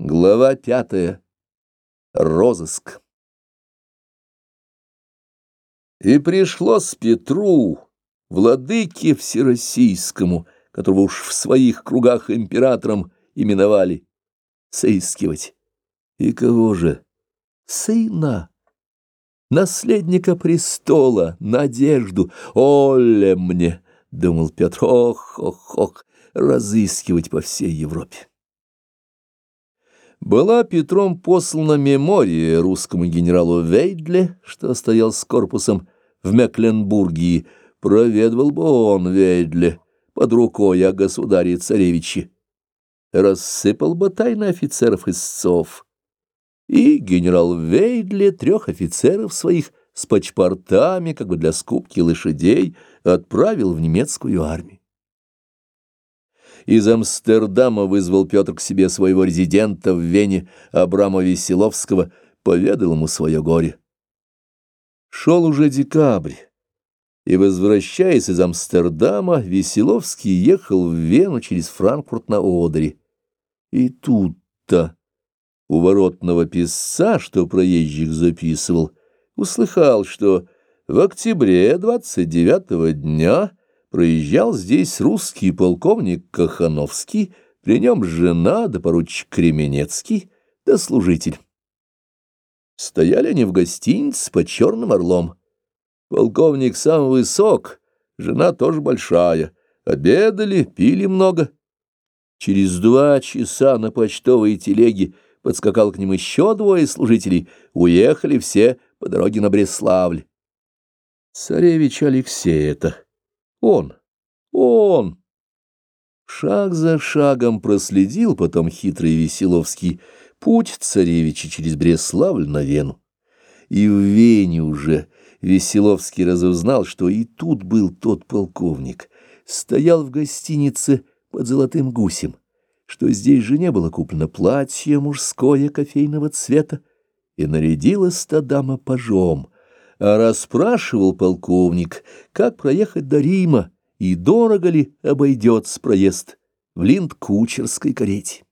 Глава пятая. Розыск. И пришлось Петру, владыке всероссийскому, которого уж в своих кругах императором именовали, соискивать. И кого же? Сына, наследника престола, надежду. Оле мне, — думал Петр, ох, ох, ох, разыскивать по всей Европе была Петром послана мемория русскому генералу Вейдле, что стоял с корпусом в Мекленбургии, проведывал бы он Вейдле под рукой о государе-царевиче, рассыпал бы тайны офицеров-истцов, и генерал Вейдле трех офицеров своих с почпортами, как бы для скупки лошадей, отправил в немецкую армию. Из Амстердама вызвал Петр к себе своего резидента в Вене Абрама Веселовского, поведал ему свое горе. Шел уже декабрь, и, возвращаясь из Амстердама, Веселовский ехал в Вену через Франкфурт на Одере. И тут-то у воротного писца, что проезжих записывал, услыхал, что в октябре двадцать девятого дня проезжал здесь русский полковник Кахановский, при нем жена да поручик Кременецкий да служитель. Стояли они в гостинице под Черным Орлом. Полковник сам высок, жена тоже большая. Обедали, пили много. Через два часа на почтовой телеге подскакал к ним еще двое служителей. Уехали все по дороге на Бреславль. Царевич Алексей это. Он, он! Шаг за шагом проследил потом хитрый Веселовский путь царевича через Бреславль на Вену. И в Вене уже Веселовский разузнал, что и тут был тот полковник, стоял в гостинице под золотым гусем, что здесь же не было куплено платье мужское кофейного цвета, и нарядилась-то дама пажом — расспрашивал полковник, как проехать до Рима и дорого ли обойдется проезд в линд-кучерской карете.